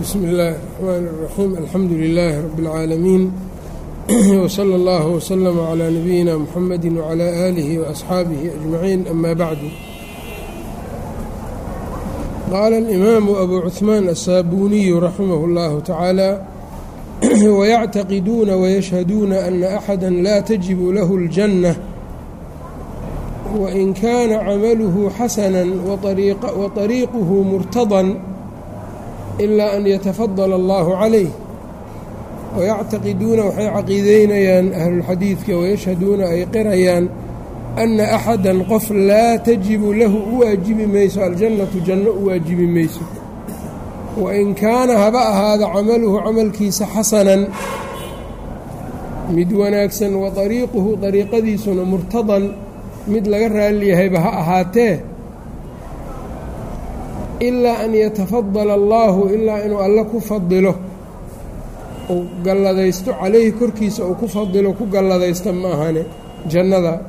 bsm اllaahi الرحmn الرaxيim alxamdu لilaahi rab اlcaalamiin wslى اllah wslm عlى nabiyina mxamadi wعlى آlihi وأصxaabihi أجmaciin ama bacdu qaala اlimaamu abu cuثmaan aلsaabuniyu raximah اllahu tacaala wayactaqiduuna wayashhaduuna ana axada laa tajibu lahu اljanة wain kaana camaluhu xasana waطariiquhu murtadan ilaa an yatafadala allahu calayh wayactaqiduuna waxay caqiideynayaan ahlulxadiidka wayashhaduuna ay qirayaan anna axadan qof laa tajibu lahu u waajibi mayso aljannatu janno u waajibi mayso wain kaana haba ahaada camaluhu camalkiisa xasanan mid wanaagsan wa dariiquhu dariiqadiisuna murtadan mid laga raalliyahayba ha ahaatee ilaa an yatafadala allaahu ilaa inuu alle ku fadilo uu galladaysto calayhi korkiisa uu ku fadilo ku galladaysta ma ahane jannada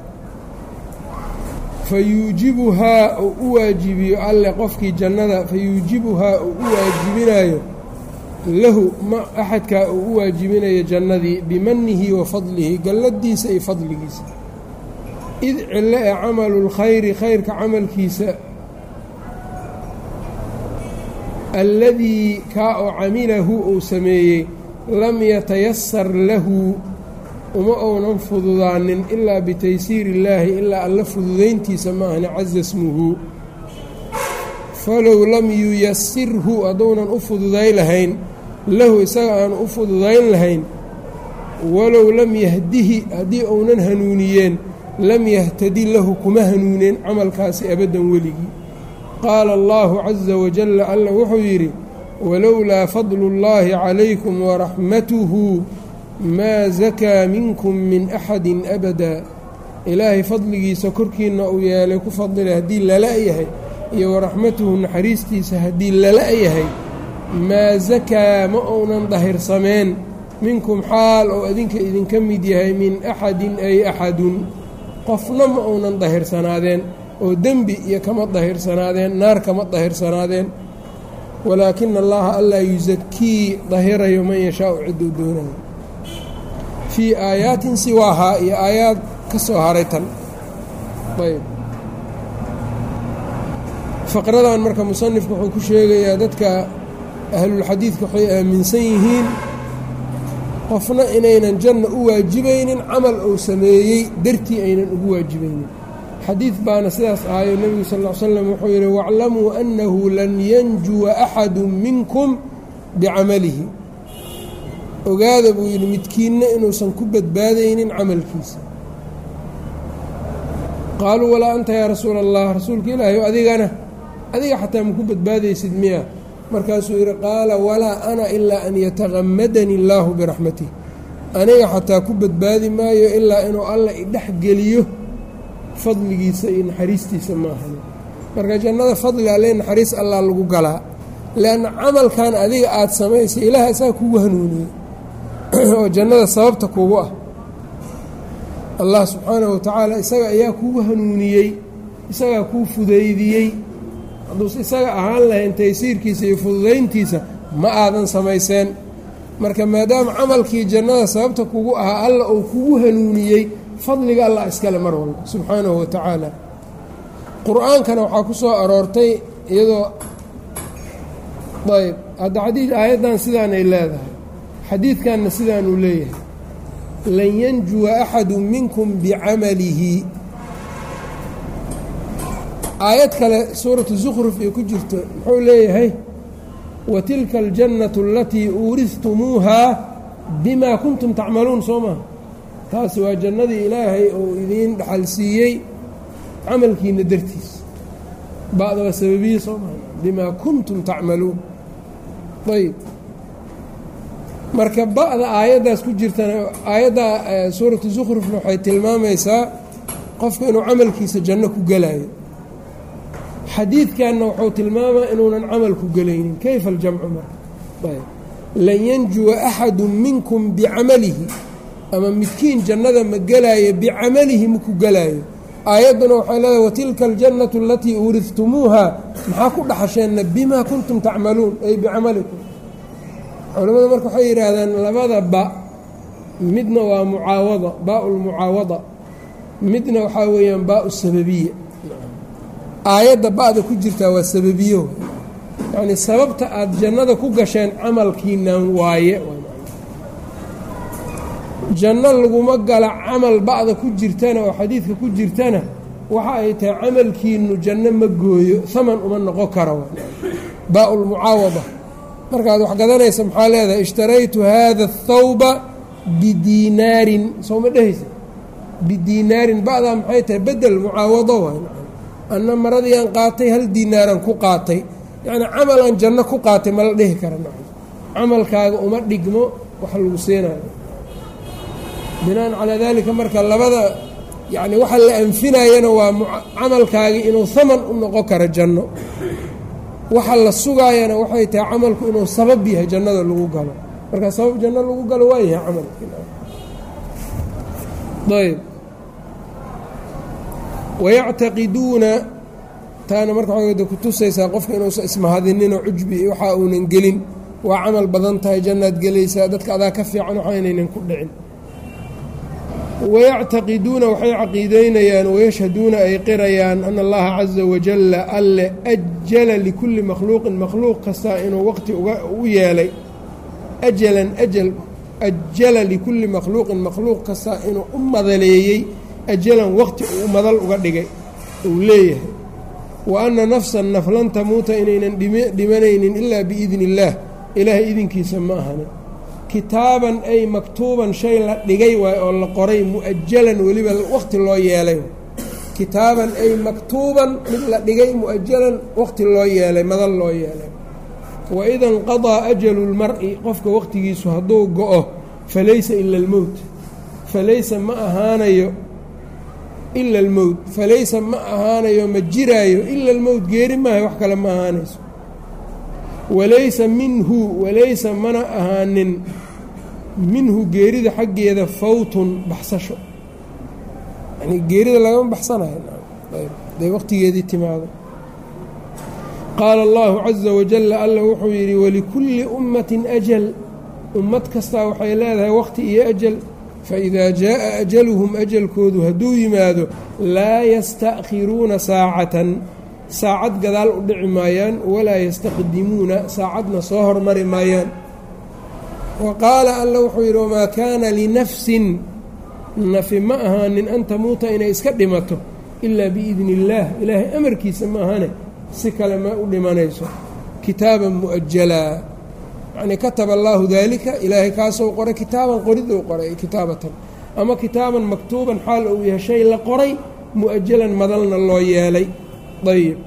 fa yuujibuhaa uu u waajibiyo alle qofkii jannada fa yuujibuhaa uu u waajibinayo lahu ma axadkaa uu u waajibinayo jannadii bimanihi wa fadlihi galladiisa iyo fadligiisa id cille ee camalu lkhayri khayrka camalkiisa alladii kaa oo camilahu uu sameeyey lam yatayasar lahu uma ounan fududaanin ilaa bitaysiiri illaahi ilaa alla fududayntiisa maahane casa smuhu falow lam yuyasirhu hadduunan u fududayn lahayn lahu isaga aanu u fududayn lahayn walow lam yahdihi haddii ounan hanuuniyeen lam yahtadi lahu kuma hanuuneen camalkaasi abaddan weligii qaala allahu caza wajalla alla wuxuu yidhi walowlaa fadlu اllahi calaykum waraxmatuhu maa sakaa minkum min axadin abada. Ilaahay fadligiisa korkiinna uu yeelay ku fadilay haddii lala yahay iyo waraxmatuhu naxariistiisa haddii lala yahay maa sakaa ma ounan dahirsameen minkum xaal oo adinka idinka mid yahay min axadin ay axadun qofna ma ounan dahirsanaadeen oo dembi iyo kama dahirsanaadeen naar kama dahirsanaadeen walaakina allaha allaa yusakii dahirayo man yashaau cidduu doonayo. Fii aayaatin siwaahaa iyo aayaad ka soo haray tan. Ayb faqradan marka musanifku wuxuu ku sheegayaa dadka ahlulxadiidka waxay aaminsan yihiin qofna inaynan janna u waajibaynin camal uu sameeyey dartii aynan ugu waajibaynin xadiid baana sidaas ahayo nebigu sal ll slam wuxuu yidhi waclamuu annahu lan yanjuwa axadu minkum bicamalihi ogaada buu yidhi midkiinna inuusan ku badbaadaynin camalkiisa. Qaaluu walaa anta yaa rasuula allah rasuulka ilaahay adigana adiga xataa maku badbaadaysid miya? Markaasuu yidhi qaala walaa ana ilaa an yataqamadani illaahu biraxmatih aniga xataa ku badbaadi maayo ilaa inuu alla idhex geliyo fadligiisa iyo naxariistiisa maahan marka jannada fadli alle naxariis allaa lagu galaa leanna camalkan adiga aada samaysay ilaah isaga kugu hanuuniyey. Oo jannada sababta kugu ah. Allah subxaanahu watacaala isaga ayaa kugu hanuuniyey isagaa kuu fudaydiyey. Hadduus isaga ahaan lahayn taysiirkiisa iyo fududayntiisa ma aadan samayseen. Marka maadaama camalkii jannada sababta kugu ahaa alla uu kugu hanuuniyey fadliga allah iskale mar walba subxaanahu wa tacaala. Qur'aankana waxaa ku soo aroortay iyadoo ayb hadda xadiid aayaddan sidaanay leedahay xadiidkanna sidaanuu leeyahay. Lan yanjuwa axadu minkum bicamalihi aayad kale suuratu zukhruf ee ku jirto muxuu leeyahay wa tilka aljannatu alatii uurihtumuuhaa bimaa kuntum tacmaluun soo maha taasi waa jannadii ilaahay uu idiin dhaxal siiyey camalkiina dartiis. Ba'da waa sababiye soo maha bimaa kuntum tacmaluun. Ayb marka ba'da aayaddaas ku jirtana aayadda suuratu zukhrufna waxay tilmaamaysaa qofka inuu camalkiisa janno ku gelaayo xadiidkanna wuxuu tilmaamaa inuunan camal ku gelaynin kayfa aljamcu marka? Lan yanjuwa axadu minkum bicamalihi ama midkiin jannada ma gelaayo bicamalihi maku gelaayo aayadduna waxay leedahay watilka aljannatu alatii uurihtumuuha maxaa ku dhaxasheenna? Bimaa kuntum tacmaluun ay bicamalikum culamada marka waxay yidhaahdaan labada ba midna waa mucaawada baa lmucaawada midna waxaa weeyaan baa sababiya. Aayadda ba'da ku jirtaa waa sababiyo. Yacni sababta aada jannada ku gasheen camalkiinan waaye janno laguma gala camal ba'da ku jirtana oo xadiidka ku jirtana waxa ay tahay camalkiinu janno ma gooyo haman uma noqon kara baa lmucaawada markaad wax gadanaysa maxaa leedahay? Ishtaraytu hada athawba bidiinaarin soo ma dhehaysa bidiinaarin ba'daa maxay tahay? Bedel mucaawado waay anna maradii aan qaatay hal diinaaran ku qaatay. Yacnii camal aan janno ku qaatay ma la dhihi kara camalkaaga uma dhigmo wax lagu siinayo binaan calaa daalika marka labada yacni waxa la anfinayana waa camalkaagii inuu haman u noqon karo janno. Waxa la sugaayana waxay tahay camalku inuu sabab yahay jannada lagu galo. Marka sabab janno lagu galo waa yahay camalkiayb wayactaqiduuna taana marka waxay kutusaysaa qofka inuusan ismahadininoo cujbi waxa uunan gelin. Waa camal badan tahay jannaad gelaysaa dadka adaa ka fiican waxa inaynan ku dhicin wayactaqiduuna waxay caqiideynayaan wayashhaduuna ay qirayaan ana allaha caza wajalla alle ajala likulli makhluuqin makhluuq kastaa inuu waqti u yeelay ajalan ajal ajala likulli makhluuqin makhluuq kastaa inuu u madaleeyey ajalan waqti uu madal uga dhigay uu leeyahay wa anna nafsan naf tamuuta inaynan dhimanaynin ilaa biidni illaah ilaahay idinkiisa ma ahani kitaaban ay maktuuban shay la dhigay waay oo la qoray mu'ajalan weliba waqti loo yeelay. Kitaaban ay maktuuban mid la dhigay mu'ajalan waqti loo yeelay madal loo yeelay. Waida inqadaa ajalu lmar-i qofka waqtigiisu hadduu go-o falaysa ila almowt falaysa ma ahaanayo ila almowt falaysa ma ahaanayo ma jiraayo ila almowt geeri maaha wax kale ma ahaanayso walaysa minhu walaysa mana ahaanin minhu geerida xaggeeda fawtun baxsasho. Yani geerida lagama baxsanayo. Day waqtigeedii timaado. Qaala allahu caza wajalla alla wuxuu yidhi walikulli ummatin ajal. Ummad kastaa waxay leedahay waqti iyo ajal. Faidaa jaaءa ajaluhum ajalkoodu hadduu yimaado laa yasta'khiruuna saacatan saacad gadaal u dhici maayaan walaa yastaqdimuuna saacadna soo hormari maayaan. Wa qaala alla wuxuu yidhi wamaa kaana linafsin nafi ma ahaanin an tamuuta inay iska dhimato ilaa biidni illaah. Ilaahay amarkiisa ma ahane si kale ma u dhimanayso. Kitaaban mu'ajalaa yacnii kataba allaahu daalika ilaahay kaasou qoray kitaaban qoridou qoray kitaabatan. Ama kitaaban maktuuban xaal uu yahay shay la qoray mu'ajalan madalna loo yeelay ayb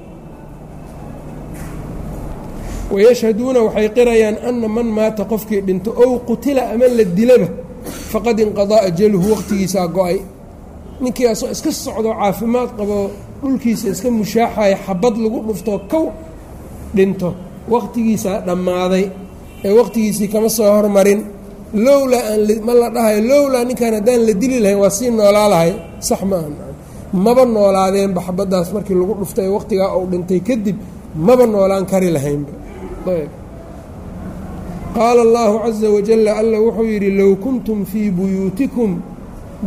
wayashhaduuna waxay qirayaan ana man maata qofkii dhinto ow qutila ama la dilaba faqad inqadaa ajaluhu waqtigiisaa go'ay. Ninkii asoo iska socdo caafimaad qabo dhulkiisa iska mushaaxaya xabad lagu dhuftoo kow dhinto waqtigiisaa dhammaaday. Ee waqtigiisii kama soo hormarin. Lowlaa aan ma la dhahayo lowlaa ninkaan haddaan la dili lahayn waa sii noolaa lahay sax ma aha maba noolaadeenba xabaddaas markii lagu dhuftay waqtigaa uu dhintay kadib maba noolaan kari lahaynba qaala allahu caza wajalla alla wuxuu yidhi low kuntum fii buyuutikum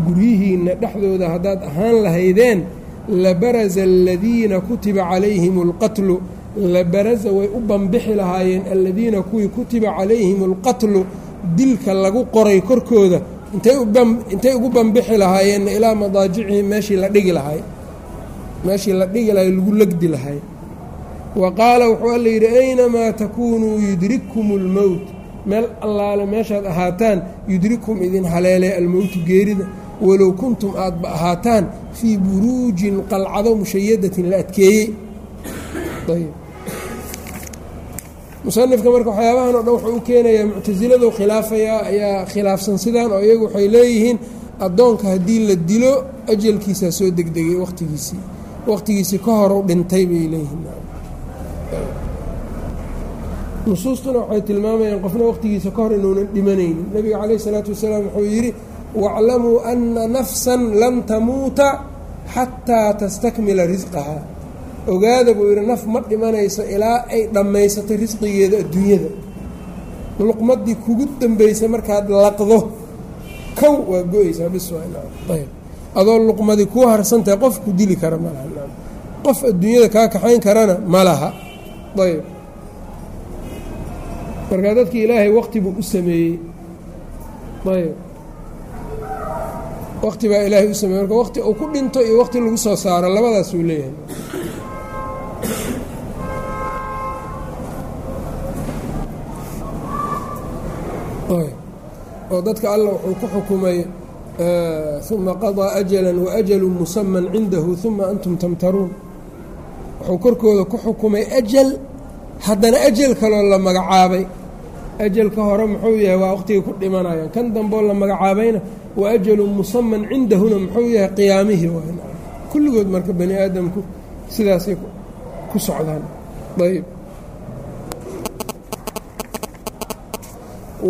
guryihiinna dhexdooda haddaad ahaan lahaydeen labaraza aladiina kutiba calayhim alqatlu labaraza way u banbixi lahaayeen aladiina kuwii kutiba calayhim alqatlu dilka lagu qoray korkooda intay ugu banbixi lahaayeenna ilaa madaajicihim meeshii la dhigi lahay. Meeshii la dhigi lahay lagu legdi lahay. Wa qaala wuxuu alla yidhi aynamaa takuunuu yudrikkum اlmowt meel allaale meeshaad ahaataan yudrikkum idin haleelay almowtu geerida. Walow kuntum aadba ahaataan fii buruujin qalcado mushayadatin la adkeeyey musanifka marka waxyaabahan o dhan wuxuu u keenayaa muctasiladu khilaafayaa ayaa khilaafsan sidaan oo iyagu waxay leeyihiin addoonka haddii la dilo ajalkiisaa soo degdegay waqtigiisii. Waqtigiisii ka hor u dhintay bay leeyihiin. Nusuustuna waxay tilmaamayaan qofna waqtigiisa ka hor inuunan dhimanaynin. Nebiga calayh isalaatu wasalaam wuxuu yidhi waclamuu anna nafsan lan tamuuta xataa tastakmila risqahaa ogaada buu yidhi naf ma dhimanayso ilaa ay dhammaysatay risqigeeda adduunyada. Luqmadii kugu dambaysa markaad laqdo kow waa go-eysaa bis ayb adoo luqmadii kuu harsantahay qof ku dili kara ma laha qof adduunyada kaa kaxayn karana ma laha ayb markaa dadkii ilaahay waqti buu u sameeyey ayb waqti baa ilaahay u sameeyey marka waqti uu ku dhinto iyo waqti lagu soo saaro labadaas uu leeyahay oo dadka alla wuxuu ku xukumay uma qaضىa أjala وأjalu musaman cindahu uma antum tamtaruun wuxuu korkooda ku xukumay ajal haddana ajal kaloo la magacaabay ajalka hore muxuu yahay waa waqtigay ku dhimanayaan kan damboo la magacaabayna wa ajalu musaman cindahuna muxuu yahay qiyaamihii kulligood marka bani aadamku sidaasay ku socdaan. Ayb.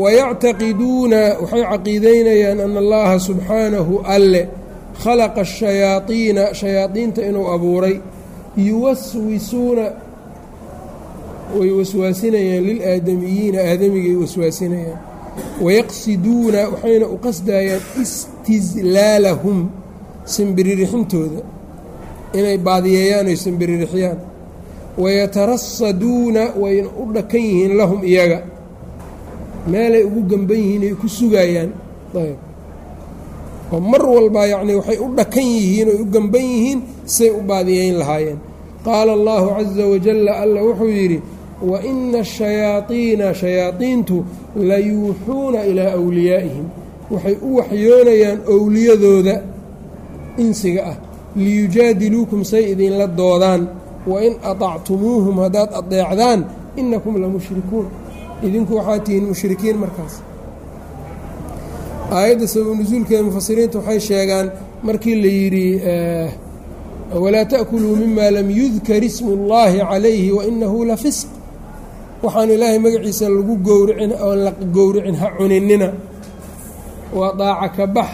Wayactaqiduuna waxay caqiideynayaan ana allaha subxaanahu alle khalaqa ashayaadiina shayaadiinta inuu abuuray yuwaswisuuna way waswaasinayaan lilaadamiyiina aadamigay waswaasinayaan wayaqsiduuna waxayna u qasdayaan istizlaalahum simbiririxintooda inay baadiyeeyaan oy simbiririxyaan wayatarasaduuna wayna u dhakan yihiin lahum iyaga meelay ugu gamban yihiin ay ku sugayaan ayb oo mar walba yacnii waxay u dhakan yihiin oy u gamban yihiin say u baadiyeyn lahaayeen qaala allahu caza wajalla alla wuxuu yidhi wa ina ashayaadiina la yuuxuuna ilaa awliyaa'ihim waxay u waxyoonayaan owliyadooda insiga ah liyujaadiluukum say idinla doodaan wa in aطactumuuhum haddaad adeecdaan inakum la mushrikuun idinku waxaa tihiin mushrikiin markaas aayadda sabab nusuulkeeda mufasiriinta waxay sheegaan markii la yidhi walaa ta'kuluu mima lam yudkar ismu اllahi calayhi wainahu la fisq waxaan ilaahay magaciisa lagu gowricin oon la gowricin ha cuninina waa daaca ka bax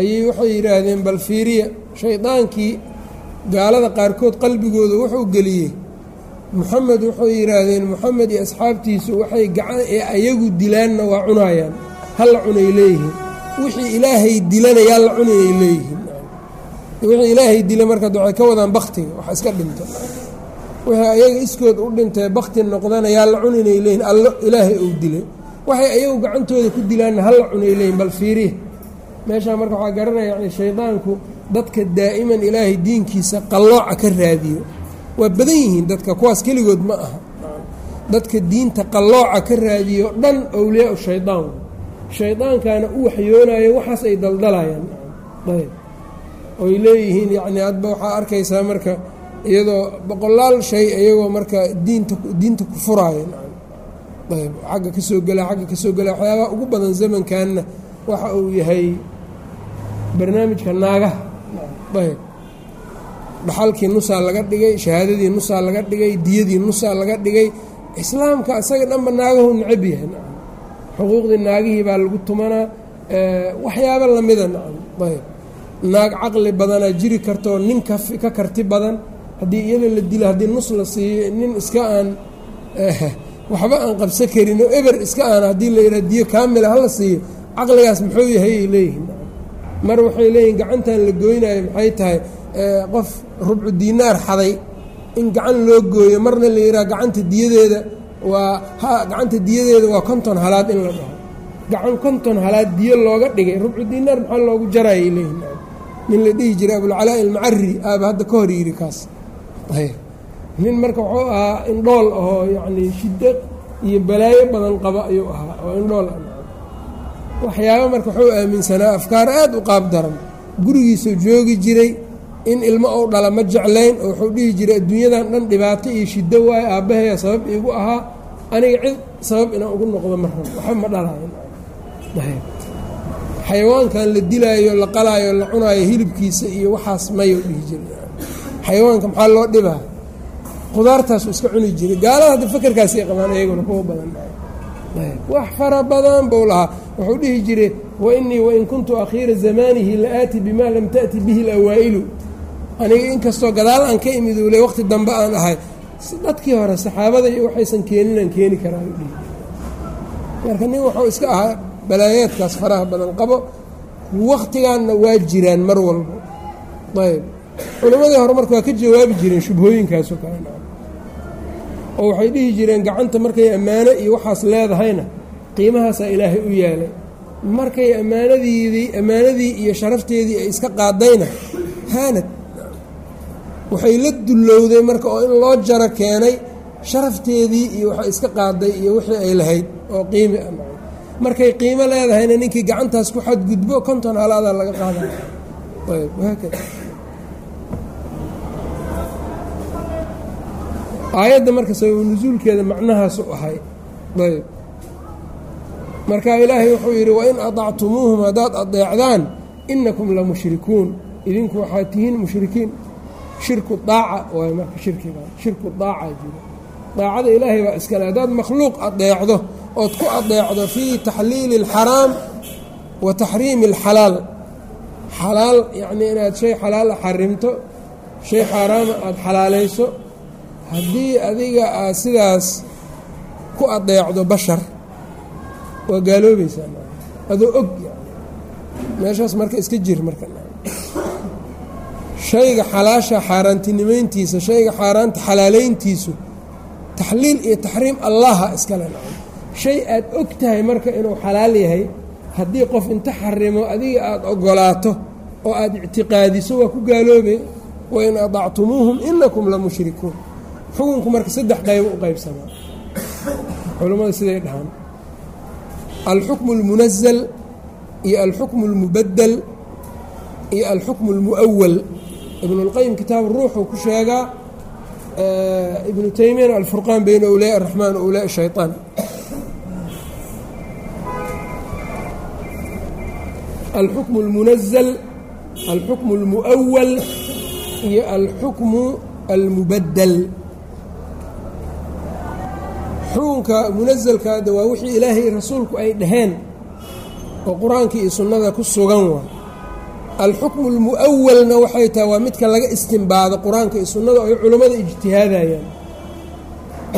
ayay waxay yidhaahdeen bal fiiriya shaydaankii gaalada qaarkood qalbigooda wuxuu geliyey. Moxamed waxay yidhaahdeen moxamed iyo asxaabtiisu waxay gacan ee ayagu dilaanna waa cunayaan. Halla cunay leeyihiin. Wixii ilaahay dilana yaa la cunayay leeyihiin. Wixii ilaahay dila marka waxay ka wadaan baktiga wax iska dhinto. Wixii ayaga iskood u dhintay bakti noqdana yaa la cuninay leeyihiin allo ilaahay uu dilay. Waxay ayagu gacantooda ku dilaanna halla cunay leeyihiin bal fiiriya meeshaa marka waxaa garanaya yani shaydaanku dadka daa'iman ilaahay diinkiisa qallooca ka raadiyo. Waa badan yihiin dadka kuwaas keligood ma aha. Dadka diinta qallooca ka raadiyo dhan owliyaa shaydaan. Shaydaankaana u waxyoonayo waxaas ay daldalayaan. Ayb. Oy leeyihiin yacnii adba waxaa arkaysaa marka iyadoo boqolaal shay iyagoo marka diinta diinta ku furaayo. Ayb. Xagga ka soo gela xagga ka soo gela waxyaabaha ugu badan zamankanna waxa uu yahay barnaamijka naagaha ayb dhaxalkii nusaa laga dhigay shahaadadii nusaa laga dhigay diyadii nusaa laga dhigay islaamka isaga dhanba naagahu necab yahay nacam. Xuquuqdii naagihii baa lagu tumanaa waxyaabo lamida nacam. Ayb naag caqli badanaa jiri kartoo nin ka karti badan haddii iyada la dilo haddii nus la siiyo nin iska aan waxba aan qabsa karin oo eber iska aan haddii la yidhaha diyo kaamila hala siiyo caqligaas muxuu yahay ay leeyihiin mar waxay leeyihiin gacantan la goynayo maxay tahay qof rubcu diinaar xaday in gacan loo gooyo marna la yidhaha gacanta diyadeeda waa ha gacanta diyadeeda waa konton halaad in la dhaho. Gacan konton halaad diyo looga dhigay rubcu diinaar maxaa loogu jarayay leeyihiin nin la dhihi jiray abulcalaa ilmacari aaba hadda ka hor yidhi kaas. Nin marka wuxuu ahaa indhool ahoo yacnii shiddo iyo balaayo badan qaba ayuu ahaa oo indhool waxyaaba marka wuxuu aaminsanaa afkaar aad u qaab daran. Gurigiisuu joogi jiray in ilmo ou dhala ma jeclayn oo wuxuu dhihi jiray adduunyadan dhan dhibaato iyo shiddo waayo aabbahaya sabab iigu ahaa aniga cid sabab inaan ugu noqdo ma rabo waxba ma dhalayo. Xayawaankan la dilaayo la qalaayo la cunaayo hilibkiisa iyo waxaas mayou dhihi jiray. Xayawaanka maxaa loo dhibaa? Qudaartaasuu iska cuni jiray. Gaalada hadda fakerkaasay qabaan iyaguna kuwa badan. Wax fara badan buu lahaa wuxuu dhihi jiray wainii wain kuntu akhiira zamaanihi la aati bima lam taأti bihi اlawaa'ilu aniga inkastoo gadaal aan ka imid ule waqti dambe aan ahay dadkii hore saxaabada iyo waxaysan keeninaan keeni karaa dhihi marka nin wuxuu iska ahaa balaayaadkaas faraha badan qabo wakhtigaanna waa jiraan mar walba. Ayb. Culimmadii hore marka waa ka jawaabi jireen shubhooyinkaasoo kale. Oo waxay dhihi jireen gacanta markay ammaano iyo waxaas leedahayna qiimahaasaa ilaahay u yaalay. Markay ammaanadiidii ammaanadii iyo sharafteedii ay iska qaadayna haanad. Waxay la dullowday marka oo in loo jaro keenay sharafteedii iyo waxay iska qaaday iyo wixii ay lahayd oo qiimi ah. Markay qiimo leedahayna ninkii gacantaas ku xadgudbo konton halaadaa laga wahaakada aayadda marka sabab nusuulkeeda macnahaasu ahay. Ayb markaa ilaahay wuxuu yidhi wain adactumuuhum haddaad adeecdaan inakum la mushrikuun. Idinku waxaad tihiin mushrikiin. Shirku daaca waay marka shirkiga shirku daacaa jiro. Daacada ilaahay baa iskale haddaad makhluuq adeecdo ood ku adeecdo fii taxliili اlxaraam wa taxriimi اlxalaal xalaal yacnii inaad shay xalaal xarimto shay xaaraama aad xalaalayso haddii adiga aad sidaas ku adeecdo bashar waa gaaloobaysaa adoo og meeshaas marka iska jir marka. Shayga xalaasha xaaraantinimeyntiisa shayga xaaraanta xalaaleyntiisu taxliil iyo taxriim allaha iskale shay aad og tahay marka inuu xalaal yahay haddii qof inta xarimo adiga aada ogolaato oo aada ictiqaadiso waa ku gaaloobay wain adactumuuhum inakum la mushrikuun. Xukunku marka saddex qaybo u qaybsamaa. Culammada siday dhahaan alxukmu اlmunazal iyo alxukmu اlmubaddel iyo alxukmu اlmu'awal ibnu اlqayim kitaab ruuxuu ku sheegaa ibnu taymiyana alfurqaan bayna awliyaa araxmaan wa awliyaa shayطaan alxukmu اlmunazal alxukmu اlmu'awal iyo alxukmu maxruunka munasalka hadda waa wixii ilaahay rasuulku ay dhaheen oo qur'aankii iyo sunnada ku sugan wa alxukmu almu'awalna waxay tahay waa midka laga istimbaado qur'aanka iyo sunnada ay culummada ijtihaadayaan.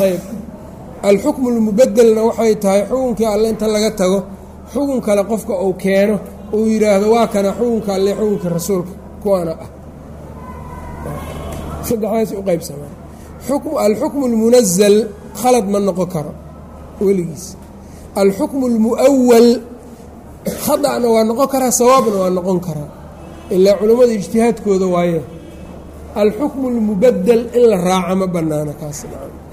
Ayb alxukmu almubadelna waxay tahay xukunkii alle inta laga tago xukun kale qofka uu keeno uu yidhaahdo waa kana xukunka alle xukunkii rasuulka kuwaana ah. Saddexdaas u qaybsamaa alxukmu almunazal khalad ma noqon karo weligiis. Alxukmu اlmu'awal khada'na waa noqon karaa sawaabna waa noqon karaa. Ilaa culammada ijtihaadkooda waaye. Alxukmu اlmubaddel in la raaca ma bannaano kaas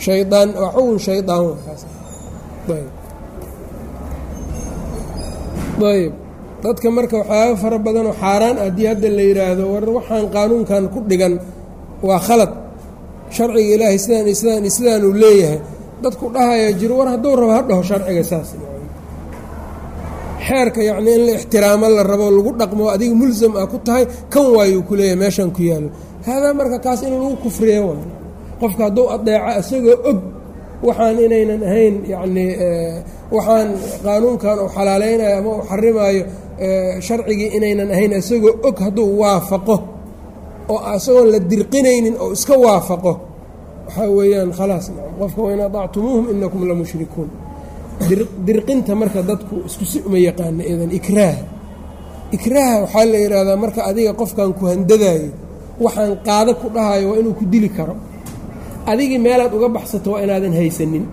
shaydaan waa xukun kaas ayb. Dadka marka waxyaaba fara badanoo xaaraan haddii hadda la yidhaahdo war waxaan qaanuunkan ku dhigan waa khalad. Sharciga ilaahay sidaan iyo sidaan iyo leeyahay dadku dhahaya jiro war hadduu rabo ha dhaho sharciga saas. Xeerka yacnii in la ixtiraamo la rabo lagu dhaqmo adiga mulsam ah ku tahay kan waayuu ku leeyahay meeshan ku yaallo. Haadaa marka kaas in lagu kufriyo waay qofka hadduu adeeco isagoo og waxaan inaynan ahayn yacnii waxaan qaanuunkan uu xalaaleynayo ama uu xarimaayo sharcigii inaynan ahayn isagoo og hadduu waafaqo oo isagoon la dirqinaynin oo iska waafaqo waxaa weeyaan khalaas qofka wain adactumuuhum inakum la mushrikuun. Dirqinta marka dadku isku uma yaqaana idan ikraaha ikraaha waxaa la yidhaahdaa marka adiga qofkan ku handadaayo waxaan qaado ku dhahayo waa inuu ku dili karo. Adigii meelaad uga baxsato waa inaadan haysanin.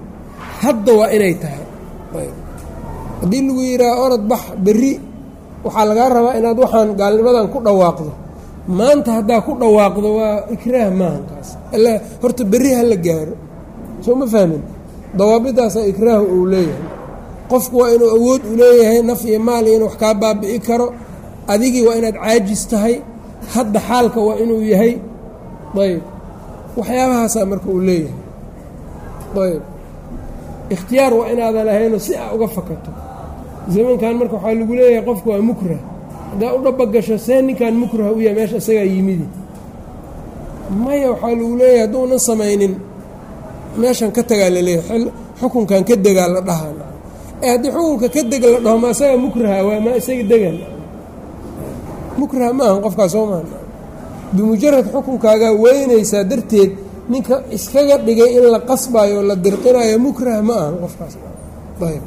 Hadda waa inay tahay. Haddii lagu yidhaaha orod bax berri waxaa lagaa rabaa inaad waxaan gaalnimadan ku dhawaaqdo maanta haddaa ku dhawaaqdo waa ikraah maahankaas alla horta berri ha la gaaro. Soo ma fahmin? Dawaabidaasaa ikraahu uu leeyahay. Qofku waa inuu awood u leeyahay naf iyo maal iyo in wax kaa baabi'i karo. Adigii waa inaad caajis tahay. Hadda xaalka waa inuu yahay. Ayb waxyaabahaasaa marka uu leeyahay. Ayb ikhtiyaar waa inaadan ahaynoo si a uga fakato. Zamankan marka waxaa lagu leeyahay qofku waa mukrah haddaa u dhabagasho see ninkan mukrah u yahay meesha isagaa yimidi. Maya waxaa lagu leeyahay hadduunan samaynin meeshan ka tagaa la leeyahay xukunkan ka degaa la dhahaa. Ee haddii xukunka ka deg la dhaho ma isaga mukraha waa ma isaga degan? Mukraha maaha qofkaas soo maaha bimujarad xukunkaagaa weynaysaa darteed ninka iskaga dhigay in la qasbayo la dirqinayo mukrah ma aha qofkaas. Ayb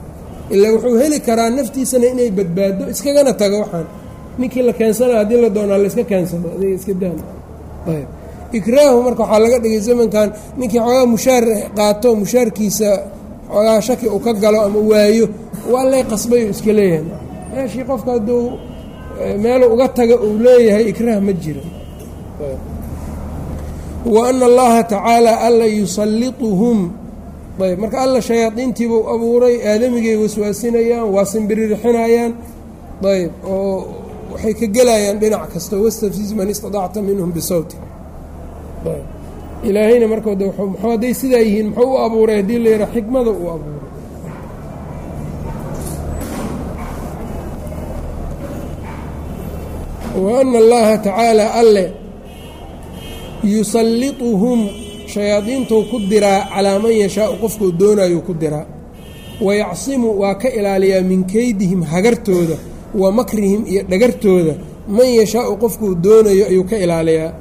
ilaa wuxuu heli karaa naftiisana inay badbaado iskagana tago waxaan ninkii la keensana haddii la doonaa layska keensado adiga iska daan ayb. Ikraahu marka waxaa laga dhigay zamankan ninkii xoogaa mushaar qaato mushaarkiisa xoogaa shaki uu ka galo ama waayo waa lay qasbayu iska leeyahay. Meeshii qofka hadduu meelu uga taga uu leeyahay ikraah ma jiro. Wa ana allaha tacaala alla yusalituhum ayb. Marka alla shayaadiintiibuu abuuray aadamigay waswaasinayaan waa simbiririxinayaan ayb. Oo waxay ka gelayaan dhinac kasta wastafsiz man istadacta minhum bisawti. Ilaahayna markooda muxuu hadday sidaa yihiin muxuu u abuuray haddii la yidhaha xikmada uu abuuray. Wa ana allaha tacaala alle yusalituhum shayaadiintuu ku diraa calaa man yashaau qofkuu doonayuu ku diraa. Wayacsimu waa ka ilaaliyaa min keydihim hagartooda wa makrihim iyo dhagartooda man yashaau qofkuu doonayo ayuu ka ilaaliyaa.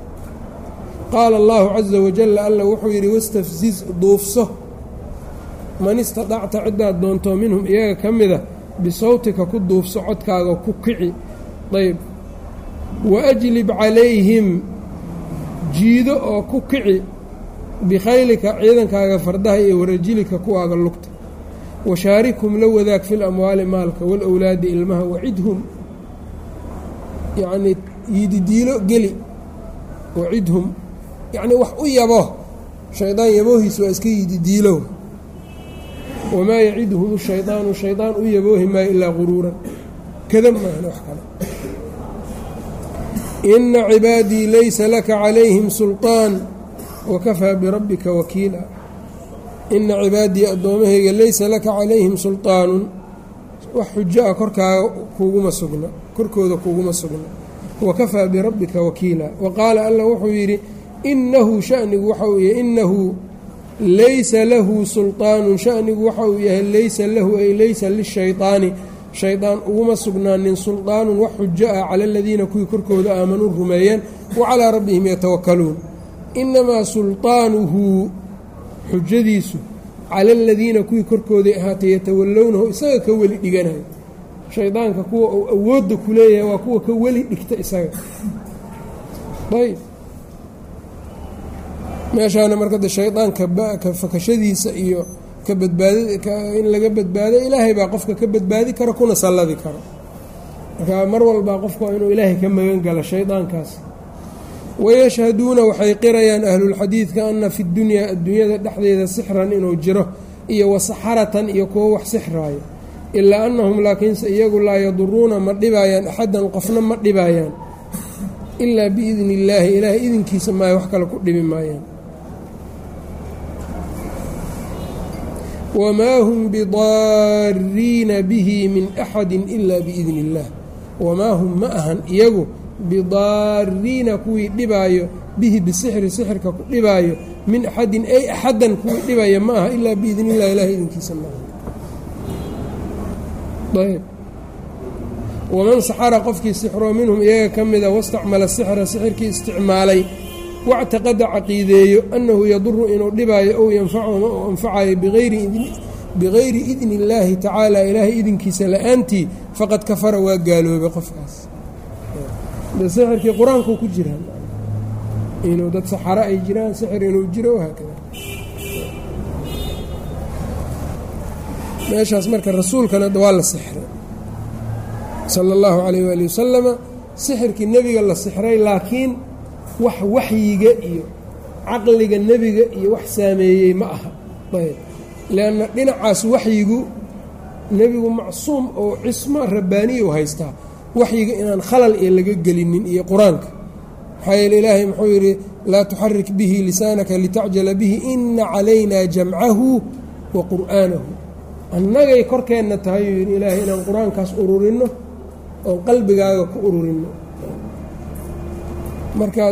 Qaala allahu caza wajalla alla wuxuu yidhi wastafziz duufso. Man istadacta ciddaad doonto minhum iyaga ka mida bisawtika ku duufso codkaaga ku kici. Ayb waajlib calayhim jiido oo ku kici bikhaylika ciidankaaga fardaha iyo warajilika kuwaaga lugta washaarikhum la wadaag fi lamwaali maalka walowlaadi ilmaha wacidhum yacnii yididiilo geli wacidhum yacnii wax u yabo shaydaan yaboohiis waa iska yididiilow wamaa yacidhum shaydaanu shaydaan u yaboohi maayo ilaa guruuran. Kada maahan wax kale. Ina cibaadii laysa laka calayhim sulطaan wakafaa birabbika wakiila ina cibaadii addoommahayga laysa laka calayhim sulطaanun wax xujo ah korkaaga kuguma sugna korkooda kuguma sugna wakafaa birabbika wakiila wa qaala alla wuxuu yidhi inahu shanigu waxa uu yahay inahu laysa lahu sulطaanun shanigu waxa uu yahay laysa lahu ay laysa lishayطaani shaydaan uguma sugnaanin sulطaanun wax xujo ah cala aladiina kuwii korkooda aamanuu rumeeyeen wa calaa rabbihim yatawakaluun inamaa sulطaanuhu xujadiisu cala aladiina kuwii korkooday ahaatay yatawallownahu isaga ka weli dhiganayo. Shaydaanka kuwa uu awoodda ku leeyahay waa kuwa ka weli dhigta isaga. Ayb. Meeshaana marka de shaydaanka ka fakashadiisa iyo ka badbaadi in laga badbaado ilaahay baa qofka ka badbaadi karo kuna salladi karo. Marka mar walbaa qofka inuu ilaahay ka magan galo shaydaankaas wayashhaduuna waxay qirayaan ahlulxadiidka ana fi dunyaa adduunyada dhexdeeda sixran inuu jiro iyo wasaxaratan iyo kuwo wax sixraayo ilaa annahum laakiinse iyagu laa yaduruuna ma dhibaayaan axadan qofna ma dhibaayaan ilaa biidni illaahi ilaahay idinkiisa maayo wax kale ku dhibi maayaan wamaa hum bidaariina bihi min axadi ila biidni illaah wamaa hum ma ahan iyagu bidaariina kuwii dhibaayo bihi bisixri sixirka ku dhibaayo min axadin ay axadan kuwii dhibaya ma aha ilaa biidni illah ilahay idinkiisa ayb waman saxara qofkii sixroo minhum iyaga ka mida wastacmala sixra sixirkii isticmaalay wactaqada caqiideeyo annahu yaduru inuu dhibaayo ow yanfacuhum ou anfacayo bigayri idni illaahi tacaala ilaahay idinkiisa la'aantii faqad kafara waa gaaloobay qofkaas de sixirkii qur'aankuu ku jiraan. Inuu dad saxaro ay jiraan sixir inuu jiro haakada meeshaas marka rasuulkana waa la sixray. Sala allahu calayh waali wasalama sixirkii nebiga la sixray laakiin wax waxyiga iyo caqliga nebiga iyo wax saameeyey ma aha. Ayb. Leanna dhinacaas waxyigu nebigu macsuum oo cismo rabbaaniya u haystaa waxyiga inaan khalal iyo laga gelinin iyo qur'aanka. Maxaa yeele ilaahay muxuu yidhi laa tuxarik bihi lisaanaka litacjala bihi ina calaynaa jamcahu wa qur'aanahu. Annagay korkeenna tahay uu yidhi ilaahay inaan qur'aankaas ururinno oon qalbigaaga ku ururinno. Marka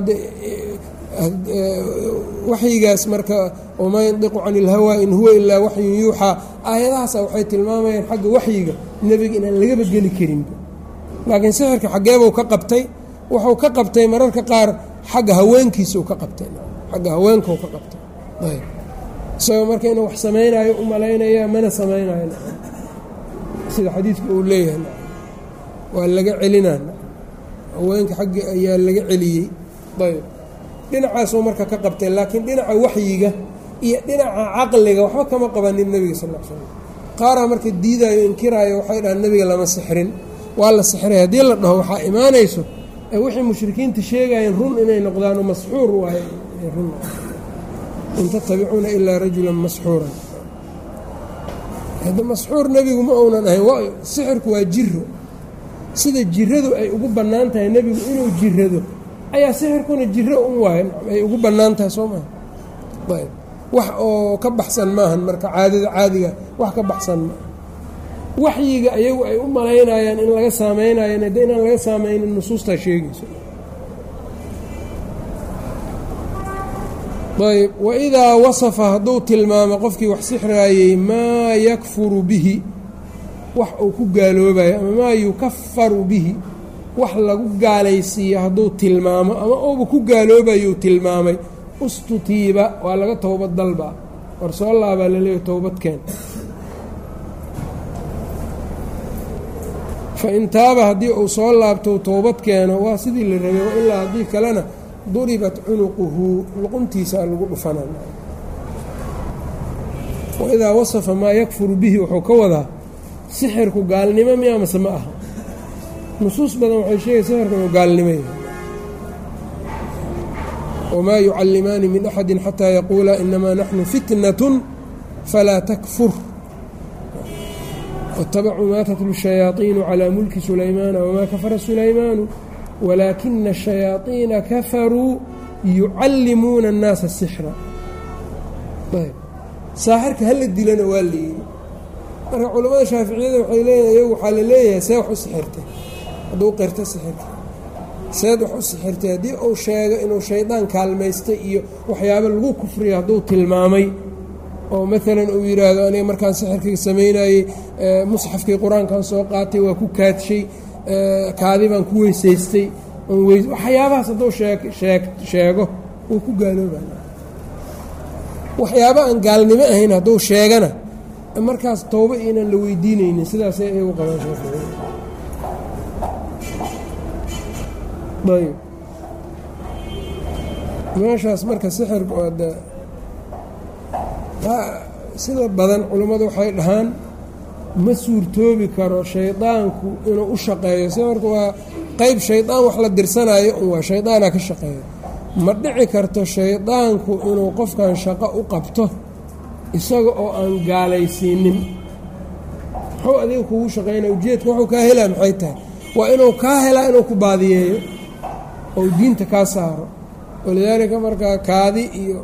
waxyigaas marka wamaa yandiqu cani ilhawaa in huwa ilaa waxyun yuuxaa aayadahaasa waxay tilmaamayaan xagga waxyiga nebiga inaan lagaba geli karinba laakiin sixirka xaggeebuu ka qabtay wuxuu ka qabtay mararka qaar xagga haweenkiisau ka qabtay. Xagga haweenkau ka qabtay. Ayb. Isagoo marka inuu wax samaynayo u malaynaya mana samaynayo. Sida xadiidku uu leeyahay. Waa laga celinaa. Haweenka xaggi ayaa laga celiyey. Ayb. Dhinacaasuu marka ka qabtay laakiin dhinaca waxyiga iyo dhinaca caqliga waxba kama qabanin nebiga sal l slam qaaraa marka diidaayo inkiraayo waxay dhahaan nebiga lama sixrin waa la sixray haddii la dhaho waxaa imaanayso wixii mushrikiinta sheegayeen run inay noqdaano masxuur waay run. In tatabicuuna ilaa rajulan masxuuran. Hadda masxuur nebigu ma uunan ahayn sixirku waa jiro sida jiradu ay ugu bannaan tahay nebigu inuu jirado ayaa sixirkuna jiro un waay ay ugu bannaan tahay soo maha ayb wax oo ka baxsan maahan marka caadada caadiga wax ka baxsan ma waxyiga ayagu ay u malaynayaan in laga saameynayan de inaan laga saameynin nusuustaa sheegayso. Ayb waidaa wasafa hadduu tilmaamo qofkii wax sixraayey maa yakfuru bihi wax uu ku gaaloobayo ama maa yukafaru bihi wax lagu gaalaysiiyo hadduu tilmaamo ama uuba ku gaaloobayuu tilmaamay ustutiiba waa laga towbad dalba. War soo laabaa laleeya towbadkeen fain taaba haddii uu soo laabto towbad keeno waa sidii la rabay wa ilaa haddii kalena duribat cunuquhu luquntiisaa lagu dhufanaa waidaa wasafa maa yakfuru bihi wuxuu ka wadaa sixirku gaalnimo miyaa mase ma aha? Nusuus badan waxay sheegay sixirku inuu gaalnimo yahay. Wmaa yucallimaani min axadi xataa yaquula inamaa naxnu fitnat falaa takfur watabacuu maa tatlu shayaaiinu calaa mulki sulaymaana wamaa kafara sulaymaanu walaakina ashayaaiina kafaruu yucallimuuna annaasa sixra saaxirka hala dilana waa layidhi marka culammada shaaficiyada waxay leeyihiin iyagu waxaa la leeyahay see wax u sixirtay hadduu qirto sixirka seed wax u sixirtay haddii uu sheego inuu shaydaan kaalmaystay iyo waxyaabo lagu kufriya hadduu tilmaamay oo maalan uu yidhaahdo aniga markaan sixirkii samaynayey musxafkii qur'aankan soo qaatay waa ku kaadshay kaadi baan ku weysaystay waxyaabahaas hadduu sheego wuu ku gaaloobaya waxyaaba aan gaalnimo ahayn hadduu sheegana markaas towba inaan la weydiinaynin sidaasay ay u qabaan meeshaas marka sixirku sida badan culummadu waxay dhahaan ma suurtoobi karo shaydaanku inuu u shaqeeyo. Sixirku waa qeyb shaydaan wax la dirsanaayo un waa shaydaana ka shaqeeyo ma dhici karto shaydaanku inuu qofkan shaqo u qabto isaga oo aan gaalaysiinin. Muxuu adiga kugu shaqaynaya ujeedka wuxuu kaa helaa maxay tahay? Waa inuu kaa helaa inuu ku baadiyeeyo ou diinta kaa saaro. Walidaalika markaa kaadi iyo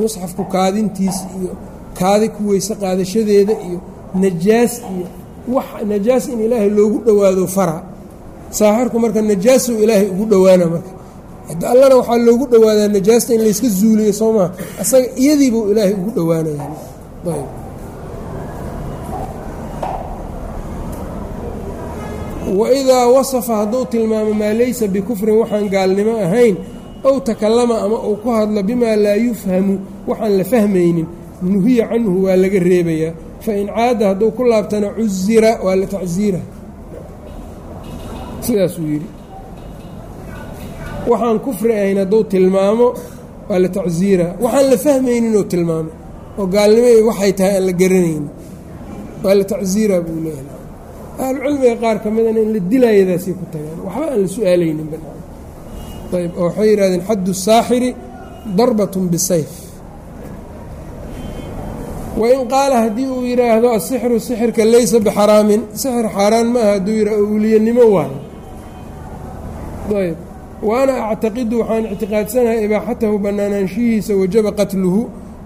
musxafku kaadintiis iyo kaadi ku weyse qaadashadeeda iyo najaas iyo wax najaas in ilaahay loogu dhowaado fara saaxirku marka najaasuu ilaahay ugu dhowaana marka. Allana waxaa loogu dhowaadaa najaasta in layska zuuliyo soo maa asaga iyadiibuu ilaahay ugu dhowaanaya waidaa wasafa hadduu tilmaamo maa laysa bikufrin waxaan gaalnimo ahayn ow takallama ama uu ku hadlo bimaa laa yufhamu waxaan la fahmaynin nuhiya canhu waa laga reebayaa fain caada hadduu ku laabtana cusira waa la tacsiira sidaasuu yidhi. Waxaan kufri ahayn hadduu tilmaamo waa la tacsiira waxaan la fahmaynin oo tilmaamo. Oo gaalnimay waxay tahay aan la garanaynin. Waa la tacsiira buu leeyahay. Ahlucilmiga qaar ka midana in la dilaayadaasay ku tagaan waxba aan la su'aalaynin banaan ayb waxay yidhahdeen xaddu saaxiri darbatun bisayf wain qaala haddii uu yidhaahdo asixru sixirka laysa bixaraamin sixir xaaraan maaha hadduu yidhah uliyanimo waayo ayb wa ana actaqidu waxaan ictiqaadsanahay ibaaxatahu bannaanaanshihiisa wajaba qatluhu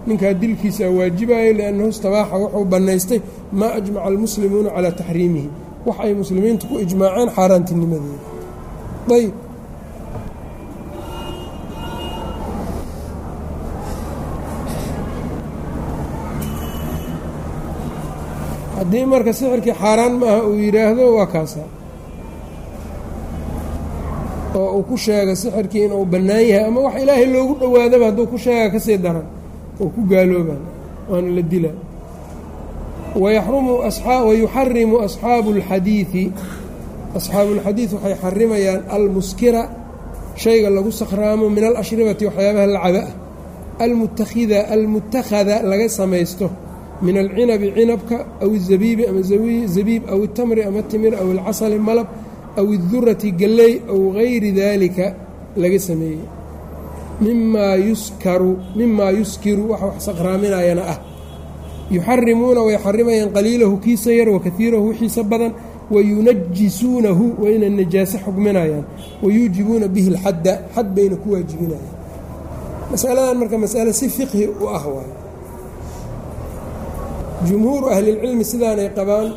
ninkaa dilkiisa waajibayo liannahu istabaaxa wuxuu bannaystay maa ajmaca almuslimuuna calaa taxriimihi wax ay muslimiintu ku ijmaaceen xaaraantinimadeeda ayb haddii marka sixirkii xaaraan maaha uu yidhaahdo waa kaasa. Oo uu ku sheega sixirkii inuu bannaan yahay ama wax ilaahay loogu dhowaadaba hadduu ku sheega ka sii daran oo ku gaaloobaan waana la dilaa wayuxarimu asxaabu اlxadiidi asxaabu اlxadiid waxay xarimayaan almuskira shayga lagu sakhraamo min alashribati waxyaabaha lacaba ah almuttakhida almutakhada laga samaysto min alcinabi cinabka aw izabiibi ama zabiib aw itamri ama timir aw ilcasali malab aw idurati galley aw gayri daalika laga sameeyey mimaa yuskaru mimaa yuskiru waxa wax saqraaminayana ah yuxarimuuna way xarimayaan qaliilahu kiisa yar wakaiirahu wixiisa badan wayunajisuunahu wayna najaase xugminayaan wayuujibuuna bihi alxadda xad bayna ku waajibinayaan masaladan marka masale si fiqhi u ah waayo jumhuuru ahlilcilmi sidaanay qabaan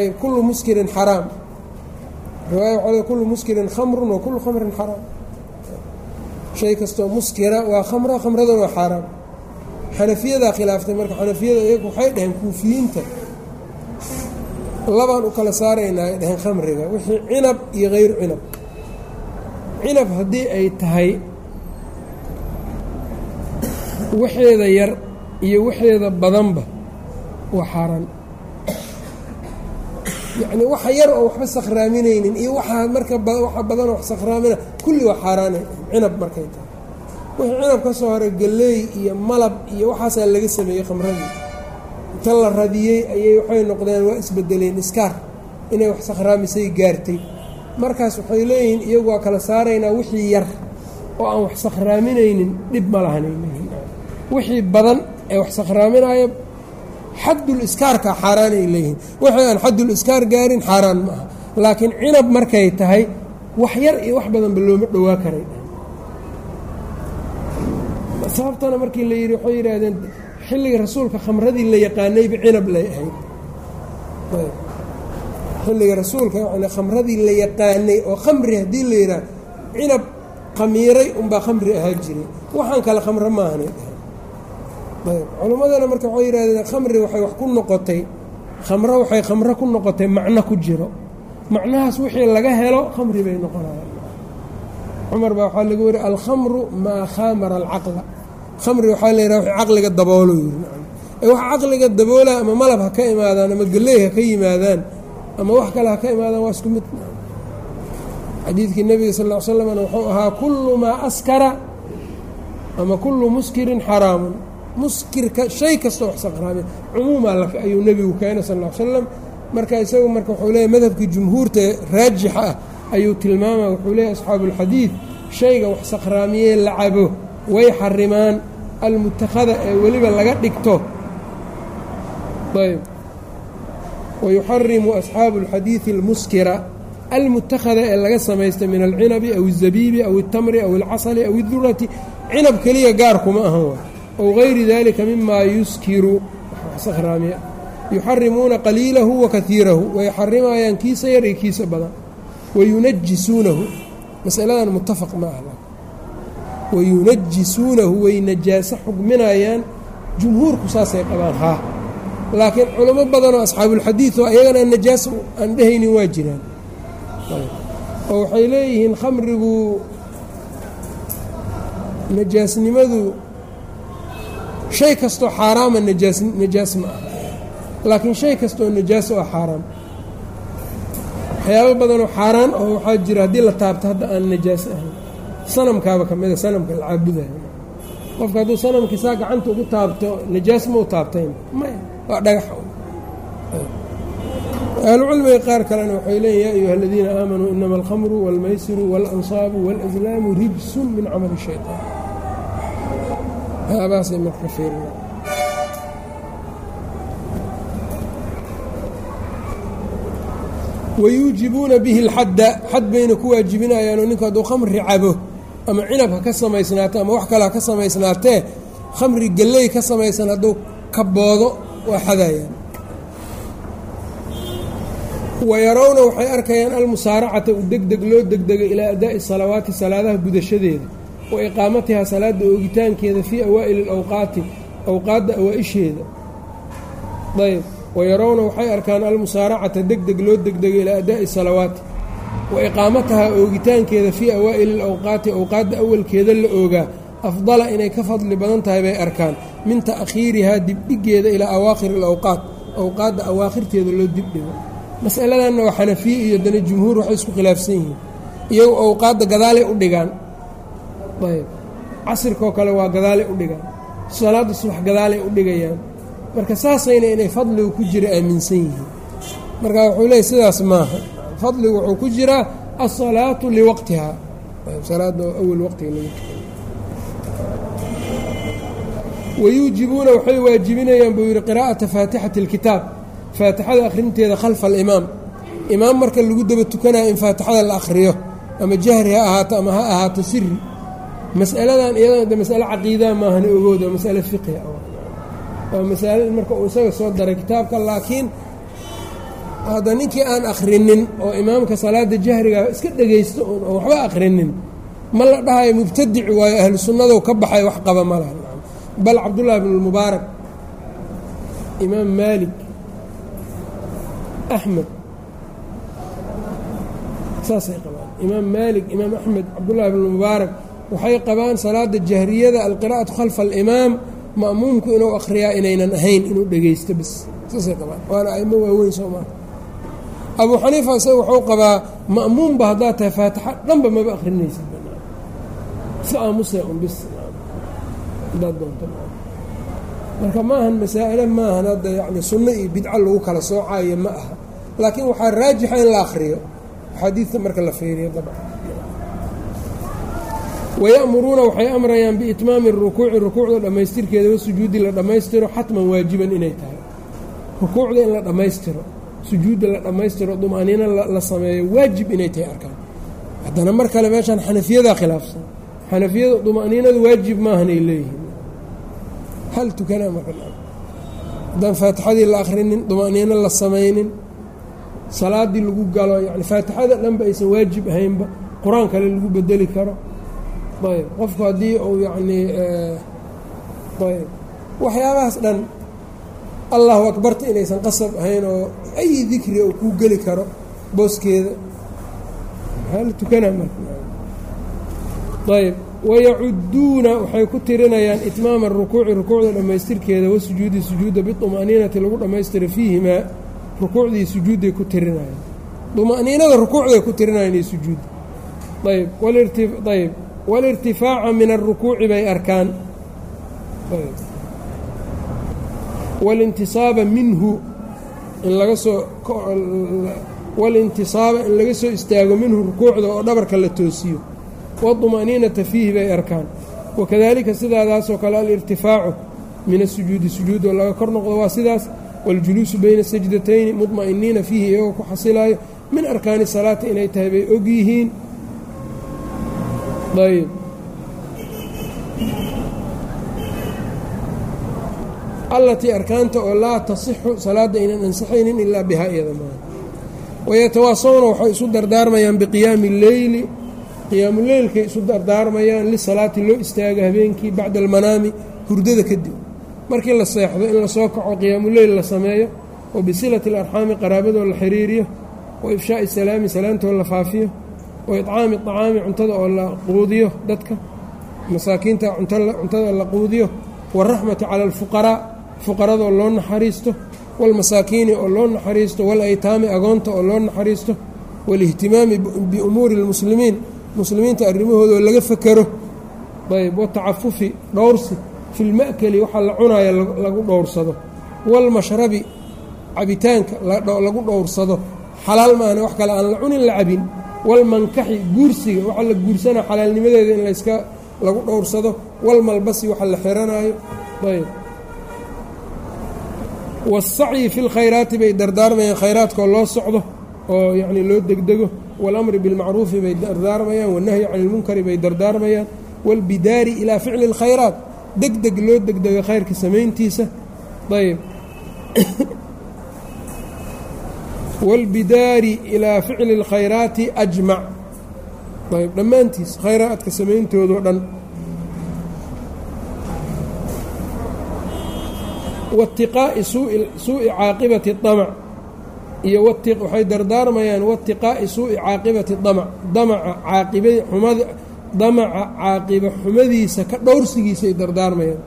ayb kullu muskirin xaraam riwaaya waxaa kullu muskirin khamrun wa kullu khamrin xaraam shay kastoo muskira waa khamra khamraduna waa xaaraam xanafiyadaa khilaaftay marka xanafiyada iyagu waxay dhaheen kuufiyiinta labaan u kala saaraynaa ay dhaheen khamriga wixii cinab iyo hayru cinab cinab haddii ay tahay waxeeda yar iyo waxeeda badanba waa xaaraan. Yacnii waxa yar oo waxba sakhraaminaynin iyo waxaa marka waxa badanoo wax sakhraaminay kulli waa xaaraanay cinab markay tahay. Wixii cinab ka soo haray galleey iyo malab iyo waxaasaa laga sameeyey khamradii inta la radiyey ayay waxay noqdeen waa isbedeleen iskaar inay wax sakhraamisay gaartay. Markaas waxay leeyihiin iyagu waa kala saaraynaa wixii yar oo aan wax sakhraaminaynin dhib ma lahanay leeyihiin wixii badan ee wax sakhraaminaayo xaddul iskaarka xaaraanay leeyihiin. Wixii aan gaarin xaaraan ma aha. Laakiin cinab markay tahay wax yar iyo wax badanba looma dhowaa karay. Sababtana markii la yidhi waxay yidhaahdeen xilliga rasuulka khamradii la yaqaanayba cinab lay ahayd. Xilliga rasuulka khamradii la yaqaanay oo khamri haddii la yidhaah cinab khamiiray unbaa khamri ahaa jiray. Waxaan kale khamro maahanay culimmadana marka waxay yidhahdeen khamri waxay wax ku noqotay khamro waxay khamro ku noqotay macno ku jiro. Macnahaas wixii laga helo khamri bay noqonayaan. Cumar baa waxaa lagu wari alkhamru maa khaamara alcaqla. Khamri waxaa la yidhaha wax caqliga daboolo yiri wax caqliga daboola ama malab ha ka imaadaan ama galley ha ka yimaadaan ama wax kale ha ka imaadaan waa isku mid xadiidkii nebiga sal ll slamna wuxuu ahaa kullu maa askara ama kullu muskirin xaraamun muskirka shay kastoo wax saqraamay cumuumaa ayuu nebigu keenay sal ll slam marka isagu marka wuxuu leeyahy madhabka jumhuurta raajixa ah ayuu tilmaamaya wuxuu leeyahy asxaabuulxadiid shayga wax saqraamiyee la cabo way xarimaan almutakhada ee weliba laga dhigto. Ayb wayuxarimu asxaabu alxadiidi almuskira almutakhada ee laga samaystay min alcinabi aw azabiibi aw altamri aw alcasali aw aldurati cinab keliya gaarkuma ahan aw gayri dalika mima yuskiru sakhraamiya yuxarimuuna qaliilahu wa kaiirahu way xarimayaan kiisa yar iyo kiisa badan wayunajisuunahu masaladan mutafaq ma ah wayunajisuunahu way najaaso xugminayaan jumhuurku saasay qabaan haa laakiin culamo badanoo asxaabulxadiid oo ayagana najaas aan dhehaynin waa jiraan oo waxay leeyihiin khamrigu najaasnimadu shay kastoo xaaraama najaas najaas ma ah laakiin shay kastaoo najaas oo xaaraam waxyaabo badanoo xaaraan oo waxaa jira haddii la taabto hadda aan najaas ahayn sanamkaaba ka mida sanamka la caabudayo qofka hadduu sanamkiisaa gacanta ugu taabto najaas ma u taabtayn maya waa dhagax ahlucilmiga qaar kalena waxay leeyiin yaa ayuha aladiina aamanuu inama alkhamru wاlmaysiru wاlansaabu wاlأslaamu rijsun min camali الshayطaan haabaasay marka fiirina wayuujibuuna bihi اlxadda xad bayna ku waajibinayaanoo ninku hadduu khamri cabo ama cinab ha ka samaysnaato ama wax kale ha ka samaysnaatee khamri galley ka samaysan hadduu ka boodo waa xadayaan wayarawna waxay arkayaan almusaaracata u degdeg loo degdega ilaa adaa'i salawaati salaadaha gudashadeeda wa iqaamatihaa salaada oogitaankeeda fii awaa'ili alawqaati awqaadda awaa-isheeda. Ayb wayarawna waxay arkaan almusaaracata degdeg loo degdega ilaa adaa'i salawaati wa iqaamatahaa oogitaankeeda fii awaa'ili alawqaati awqaadda awalkeeda la oogaa afdala inay ka fadli badan tahay bay arkaan. Min ta'khiirihaa dibdhigeeda ilaa awaakhir alawqaat awqaadda awaakhirteeda loo dibdhigo. Masaladanna waa xanafiye iyo dana jumhuur waxay isku khilaafsan yihiin. Iyagu awqaadda gadaalay u dhigaan ayb casirkoo kale waa gadaalay u dhigaan salaadda subax gadaalay u dhigayaan marka saasayna inay fadligu ku jira aaminsan yihiin. Marka wuxuu leeyay sidaas maaha. Fadligu wuxuu ku jiraa alsalaatu liwaqtihaa salaadda awal waqtiga lagu wayuujibuuna waxay waajibinayaan buu yidhi qiraa'ata faatixati اlkitaab faatixada akhrinteeda khalfa alimaam imaam. Marka lagu daba tukanayo in faatixada la akhriyo. Ama jahri ha ahaato ama ha ahaato siri mas'aladan iyadana de masale caqiidaa maahana ogood waa masale fiqhi waa masale marka uu isaga soo daray kitaabka laakiin hadda ninkii aan akhrinin oo imaamka salaada jahriga iska dhegaysto oo waxba akhrinin ma la dhahayo mubtadic waayo ahlu sunnadu ka baxay wax qaba ma laha. Bal cabdullaahi bn mubaarak imaam maalik axmed saasay qabaan. Imaam maalik imaam axmed cabdullaahi bn mubaarak waxay qabaan salaada jahriyada alqiraa'atu khalfa alimaam ma'muumku inuu akhriyaa inaynan ahayn inuu dhegaysto bis saasay qabaan. Waana aimo waaweyn soo maa xaniifa isaga wuxuu qabaa ma'muumba haddaad tahay faatixa dhanba maba doonto marka maahan masaa'ile maahan hadda yacni sunno iyo bidco lagu kala soocaayo ma aha. Laakiin waxaa raajixa in la akhriyo. Axaadiidta marka la fiiriyo dabcan waya'muruuna waxay amrayaan biitmaami اrukuuci rukuucda dhammaystirkeeda wasujuudi la dhammaystiro xatman waajiban inay tahay rukuucda in la dhammaystiro sujuudda la dhammaystiro dumaniino la sameeyo waajib inay tahay arkaan haddana mar kale meeshaan xanafiyadaa khilaafsan xanafiyada dumaniinadu waajib maahanay leeyihiin hal tukanaa marka haddaan faatixadii la akhrinin dumaniino la samaynin salaadii lagu galo yani faatixada dhanba aysan waajib ahaynba qur'aan kale lagu bedeli karo ayb qofku haddii uu yacnii ayb waxyaabahaas dhan allahu akbarta inaysan qasab ahayn oo ay dikri uu kuu geli karo booskeeda. Maxaa la tukanaa marka ayb wayacuduuna waxay ku tirinayaan itmaama arukuuci rukuucda dhammaystirkeeda wasujuudi sujuudda biطuma'niinati lagu dhammaystira fiihimaa rukuucdii sujuudday ku tirinayaan. Duma'niinada rukuucday ku tirinayaan iyo sujuudda ayb ayb walirtifaaca min alrukuuci bay arkaan walintisaaba minhu in laga soo walintisaaba in laga soo istaago minhu rukuucda oo dhabarka la toosiyo waطuma'niinata fiihi bay arkaan wakadaalika sidaadaasoo kale alirtifaacu min asujuudi sujuud oo laga kor noqdo waa sidaas waljuluusu bayna sajdatayni mudma'iniina fiihi iyagoo ku xasilaayo min arkaani salaata inay tahay bay og yihiin ayb allatii arkaanta oo laa tasixu salaadda aynan ansaxaynin ilaa bihaa iyada maaha wayatawaasawna waxay isu dardaarmayaan biqiyaami اlleyli qiyaamu leylkay isu dardaarmayaan lisalaati loo istaaga habeenkii bacda almanaami hurdada kadib. Markii la seexdo in la soo kaco qiyaamuleyl la sameeyo wa bisilati اlarxaami qaraabadoo la xiriiriyo wa ifshaa'i salaami salaantoo la faafiyo wa iطcaami طacaami cuntada oo la quudiyo dadka masaakiinta cuntada la quudiyo wاraxmati cala اlfuqaraa fuqaradoo loo naxariisto wاlmasaakiini oo loo naxariisto walaytaami agoonta oo loo naxariisto wاlihtimaami biumuuri اlmuslimiin muslimiinta arrimahoodao laga fakero ayb watacafufi dhowrsi fi lma'keli waxaa la cunaayo lagu dhowrsado wاlmashrabi cabitaanka lagu dhowrsado xalaal maana wax kale aan la cunin la cabin walmankaxi guursiga waxa la guursana xalaalnimadeeda in layska lagu dhowrsado walmalbasi waxa la xiranaayo ayb. Waasacyi fi lkhayraati bay dardaarmayaan khayraadkoo loo socdo oo yacnii loo degdego waalamri bilmacruufi bay dardaarmayaan wannahyi cani ilmunkari bay dardaarmayaan waalbidaari ilaa ficli lkhayraat degdeg loo degdego khayrka samayntiisa. Ayb. wاlbidaari ilaa ficli اlkhayraati ajmac ayb dhammaantiis khayraadka samayntoodao dhan waاtiqaa'i suu'i caaqibati طamc iyo waxay dardaarmayaan waاtiqaa'i suu'i caaqibati damc damaca caaqibxumada damaca caaqiba xumadiisa ka dhowrsigiisay dardaarmayaan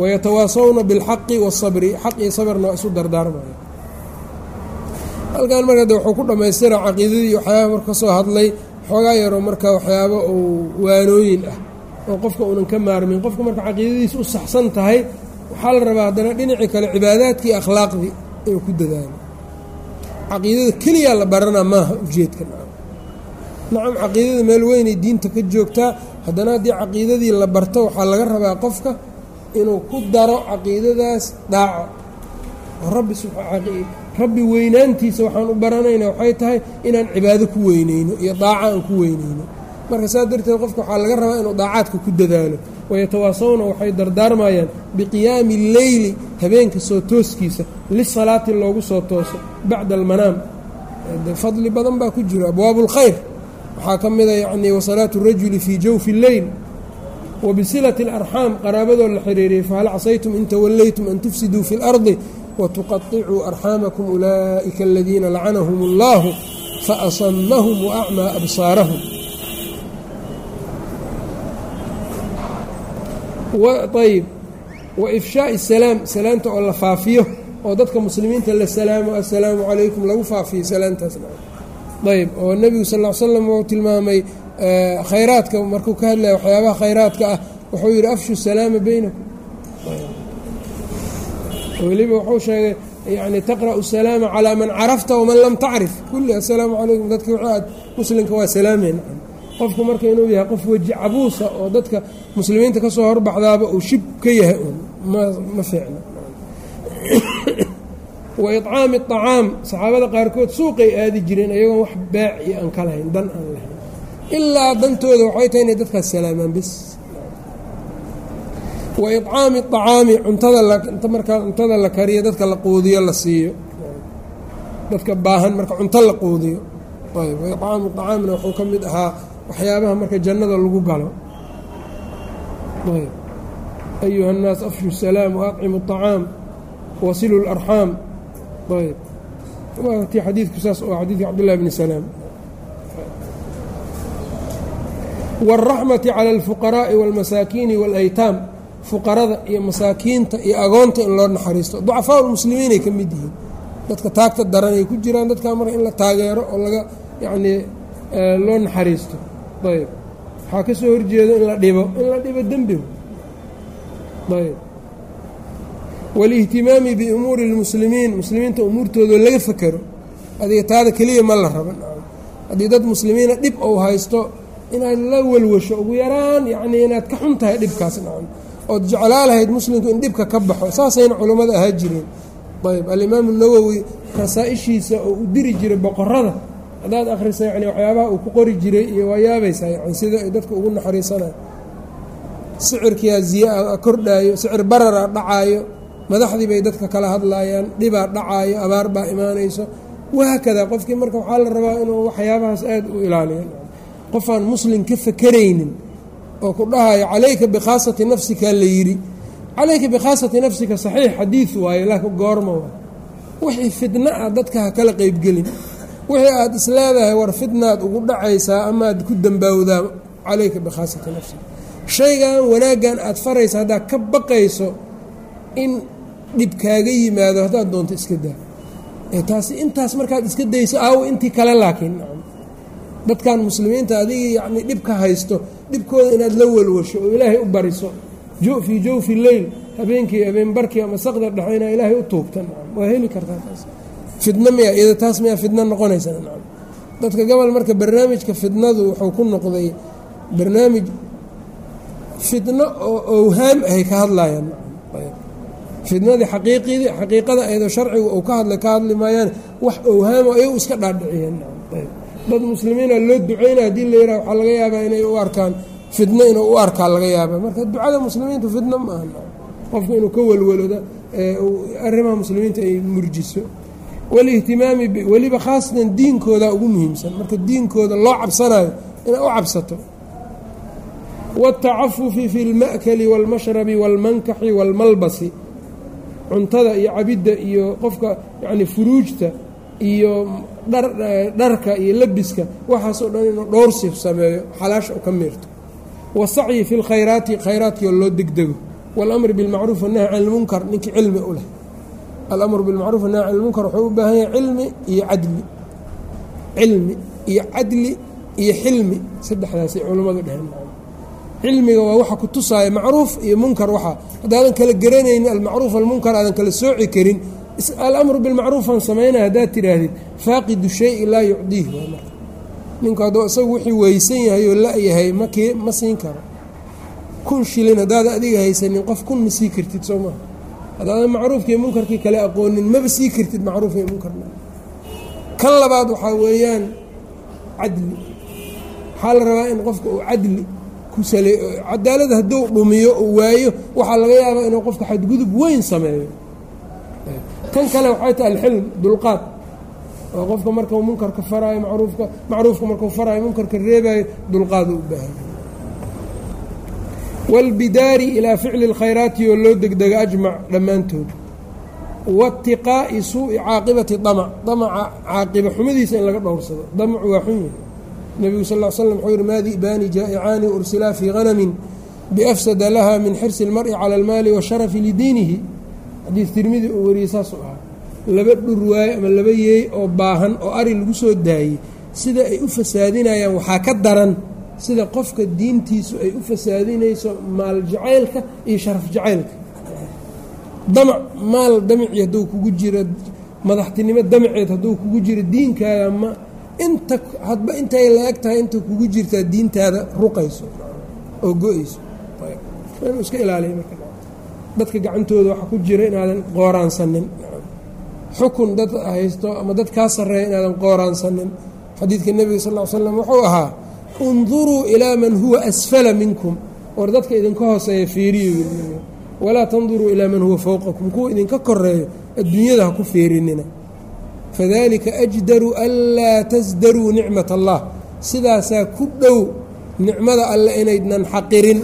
wayatawaasawna bilxaqi waasabri xaq iyo sabrna waa isu dardaarmaya halkan marka de wuxuu ku dhammaystira caqiidadii waxyaaba marka ka soo hadlay xoogaa yaroo marka waxyaabo uu waanooyin ah oo qofka uunan ka maarmin. Qofka marka caqiidadiisa u saxsan tahay waxaa la rabaa haddana dhinacii kale cibaadaadkii akhlaaqdii inuu ku dadaalo. Caqiidada keliyaa la baranaa maaha ujeedka. Nacam caqiidada meel weynay diinta ka joogtaa haddana haddii caqiidadii la barto waxaa laga rabaa qofka inuu ku daro caqiidadaas daaco rabbi weynaantiisa waxaan u baranayna waxay tahay inaan cibaado ku weyneyno iyo daaco aan ku weyneyno marka saas darteed qofka waxaa laga rabaa inuu daacaadka ku dadaalo wayatawaasawna waxay dardaarmayaan biqiyaami leyli habeenka soo tooskiisa lisalaati loogu soo tooso bacda almanaam fadli badan baa ku jiro abwaabu اlkhayr waxaa ka mida yacni wasalaatu اrajuli fii jawfi اlleyl wabisilati اlarxaam qaraabadoo la xiriiriyey fahal casaytum in tawallaytum an tufsiduu fi اlardi watuqaicuu arxaamakum ulaa'ika aladiina lacanahum اllahu faasamahum waacmaa absaarahum ayb wa ifshaai salaam salaamta oo la faafiyo oo dadka muslimiinta la salaamo assalaamu calaykum lagu faafiyo salaamtaas ayb oo nebigu sal l slam wuu tilmaamay khayraadka markuu ka hadlaya waxyaabaha khayraadka ah wuxuu yidhi afshu salaama beynakum weliba wuxuu sheegay yani taqra'u salaama calaa man carafta waman lam tacrif. Kulli assalaamu calaykum dadka waxaad muslimka waa salaameen qofku marka inuu yahay qof weji cabuusa oo dadka muslimiinta ka soo horbaxdaaba uu shib ka yahay un ma fiicna wa icaami acaam saxaabada qaarkood suuqay aadi jireen ayagoon wax baac iyo aan ka lahayn dan aan lahayn. Ilaa dantooda waxay tahay inay dadkaas salaamaan bis wa iطcaami الطacaami cuntada markaa cuntada la kariyo dadka la quudiyo la siiyo dadka baahan marka cunto la quudiyo ayb wa iطcaamu طacaamna wuxuu ka mid ahaa waxyaabaha marka jannada lagu galo ayb ayuha الnaas afshu الsalaam waأطcimu الطacaam wasilu اlarxaam ayb ti xadiidku saas oo xadiidka cabdالlahi bni salaam wالraxmati calى اlfuqaraaءi wاlmasaakiini wاlaytaam fuqarada iyo masaakiinta iyo agoonta in loo naxariisto. Ducafaa lmuslimiinay ka mid yihiin. Dadka taagta daranay ku jiraan dadkaa marka in la taageero oo laga yacnii loo naxariisto. Ayb waxaa ka soo horjeedo in la dhibo in la dhibo dembigu. Ayb walihtimaami biumuuri اlmuslimiin muslimiinta umuurtooda laga fekero adiga taada keliya ma la raba haddii dad muslimiina dhib ou haysto inaad la walwasho ugu yaraan yacnii inaad ka xun tahay dhibkaas nacam ood jeclaa lahayd muslimku in dhibka ka baxo saasayna culammada ahaa jireen. Ayb alimaamu nawowi rasaa-ishiisa oo u diri jiray boqorada haddaad akhrisa yani waxyaabaha uu ku qori jiray iyo waa yaabaysaa yani sida ay dadka ugu naxariisanayo sicirkiyaa ziya kordhaayo sicir barara dhacaayo madaxdii bay dadka kala hadlaayaan dhibaa dhacaayo abaar baa imaanayso. Wahaakadaa qofkii marka waxaa la rabaa inuu waxyaabahaas aada u ilaaliyo. Qofaan muslim ka fakeraynin oo ku dhahayo calayka bikhaasati nafsika la yidhi. Calayka bikhaasati nafsika saxiix xadiid waaye laakiin goorma waay wixii fidna ah dadka ha kala qeybgelin wixii aad isleedahay war fidnaad ugu dhacaysaa amaad ku dambaawdaa calayka bikhaasati nafsika. Shaygan wanaaggan aad faraysa haddaad ka baqayso in dhib kaaga yimaado haddaad doonto iska daa. Taasi intaas markaad iska dayso aawo intii kale laakiin dadkan muslimiinta adigii yacnii dhibka haysto dhibkooda inaad la walwasho oo ilaahay u bariso. Fii jawfi leyl habeenkii habeenbarkii ama saqda inaa ilaahay u tuugta waa heli kartaa taas. Fidno miya taas miyaa fidno noqonaysa dadka gobol marka barnaamijka fidnadu wuxuu ku noqday barnaamij fidno oo owhaam ahay ka hadlayaan fidnadii xaqiiqidii xaqiiqada ayadoo sharcigu uu ka hadlay ka hadli maayaan wax owhaamo ayagu iska dhaadhiciyeen dad muslimiina loo duceyna haddii la yidhaha waxaa laga yaabaa inay u arkaan fidno inuu u arkaa laga yaaba marka ducada muslimiintu fidno ma aha qofku inuu ka welwelooda arrimaha muslimiinta ay murjiso walihtimaami weliba khaasatan diinkooda ugu muhiimsan marka diinkooda loo cabsanayo inay u cabsato wاtacafufi fi اlma'kali wاlmashrabi wاlmankaxi wاlmalbasi cuntada iyo cabidda iyo qofka yani furuujta iyo e, dharka iyo lebiska waxaasoo dhan inuu dhowr sif sameeyo xalaasha u ka miirto. Wasacyi fi lkhayraati khayraadkioo loo degdego. Walamri bilmacruuf wanahy can lmunkar ninkii cilmi u leh. Alamru bilmacruuf wanahy can lmunkar wuxuu u baahan yahay cilmi iyo cadli. Cilmi iyo cadli iyo xilmi saddexdaasi culammadu dheheen cilmiga waa waxa ku tusaaya macruuf iyo munkar waxa. Haddaadan kala garanaynin almacruuf almunkar aadan kala sooci karin alamru bilmacruufaan samaynaya haddaad tidhaahdid faaqidu shayi laa yucdiih ninku hadduu isagu wixii weysan yahay oo la-yahay mak ma siin karo kun shilin haddaada adiga haysanin qof kun ma sii kartid soo maha haddaadan macruufkii munkarkii kale aqoonin maba sii kartid macruuf iyo munkarna kan labaad waxaa weeyaan cadli waxaa la rabaa in qofka uu cadli ku sale cadaalad hadduu dhumiyo uu waayo waxaa laga yaabaa inuu qofka xadgudub weyn sameeyo tan kale waxay tahay alxilm dulqaad oo qofka markau munkarka faraayo macruufka macruufka markuu faraayo munkarka reebaayo dulqaad u baahanya wاlbidaari ilaa ficli اlkhayraati oo loo degdega ajmac dhammaantood waاtiqaa'i suuءi caaqibati damac damaca caaqiba xumadiisa in laga dhowrsado damacu waa xun yahay nebigu sal ll slam wuxuu yihi maa di'baani jaa'icaani ursilaa fii hanamin biafsada laha min xirsi اlmar'i cala اlmaali washarafi lidiinihi xadiis tirmidi uu wariyey saasuu ahaa laba dhurwaayo ama laba yeey oo baahan oo ari lagu soo daayey sida ay u fasaadinayaan waxaa ka daran sida qofka diintiisu ay u fasaadinayso maal jacaylka iyo sharaf jacaylka. Damac maal damicii hadduu kugu jiro madaxtinimo damaceed hadduu kugu jiro diinkaaga ma inta hadba intay la-eg tahay inta kugu jirtaa diintaada ruqayso oo go'ayso. Iska ilaaliya marka dadka gacantooda waxaa ku jira inaadan qooraansanin xukun dad haysto ama dad kaa sarreeya inaadan qooraansanin xadiidka nebiga sal ll slam wuxuu ahaa unduruu ilaa man huwa asfala minkum. War dadka idinka hooseeya fiiriyo walaa tanduruu ilaa man huwa fowqakum kuwa idinka koreeyo adduunyada ha ku fiirinina fadalika ajdaru anlaa tasdaruu nicmat allah. Sidaasaa ku dhow nicmada alle inaydnan xaqirin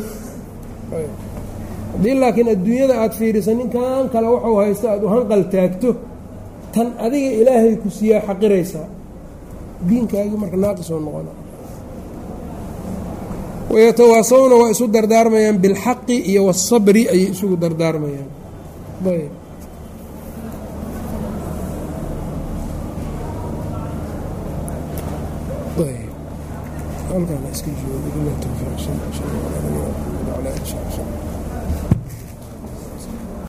haddii laakiin adduunyada aada fiirisa ninkan kale waxuu haysto aada u hanqal taagto tan adiga ilaahay ku siiyaa xaqiraysaa diinkaagii marka naaqisoo noqona wayatawaasawna waa isu dardaarmayaan bilxaqi iyo wasabri ayay isugu dardaarmayaan. Ayb. Halkaan